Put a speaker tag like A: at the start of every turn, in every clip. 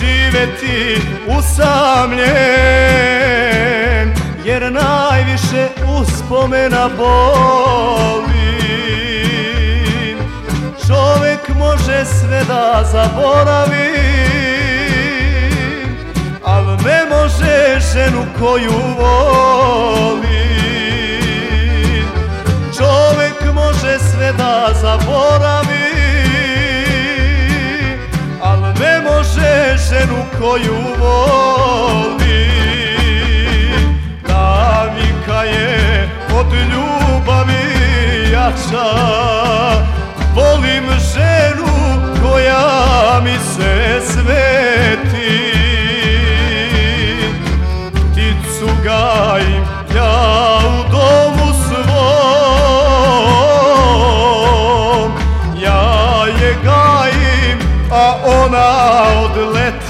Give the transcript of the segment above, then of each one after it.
A: živeti usamljen Jer najviše uspomena boli. Čovek može sve da zaboravi Al ne može ženu koju voli. Čovek može sve da zaboravi koju voli. Navika je od ljubavi jača. Volim ženu koja mi se sveti. Pticu gajim ja u domu svom. Ja je gajim, a ona odleti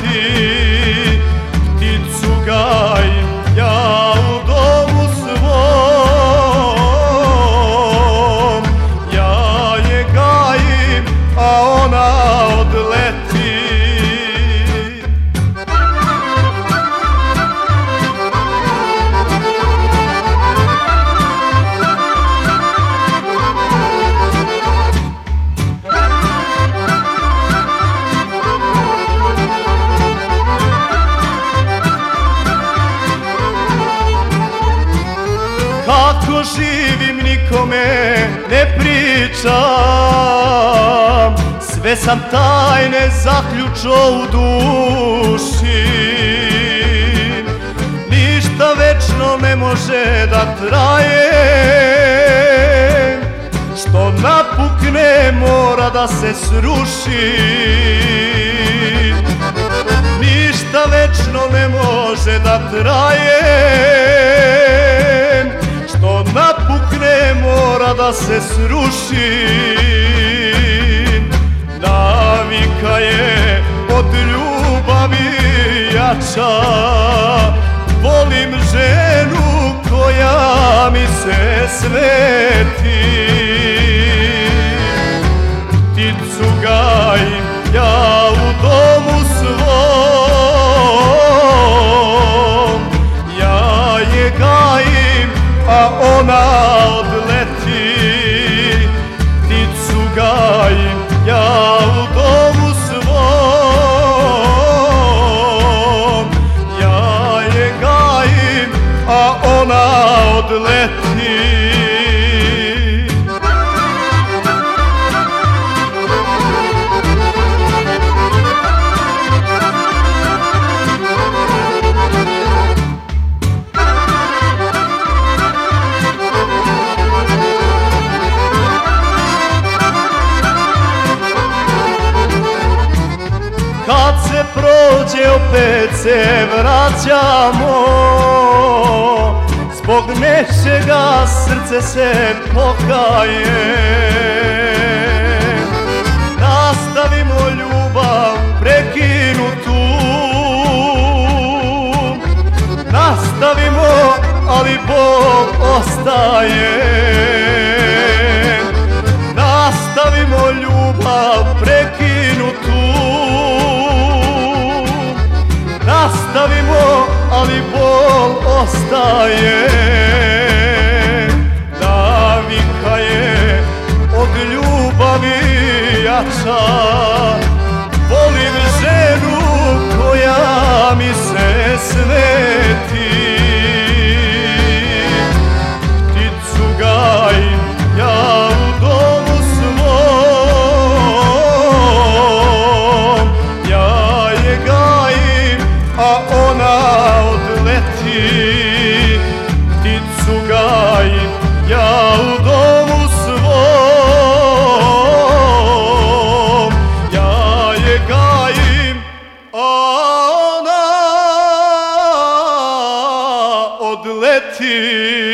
A: nikome ne pričam. Sve sam tajne zaključao u duši. Ništa večno ne može da traje. Što napukne mora da se sruši. Ništa večno ne može da traje da se sruši. Navika je od ljubavi jača. Volim ženu koja mi se sveti a ona odleti. Kad se prođe opet se vraćamo Zbog nečega srce se pokaje ostaje adleti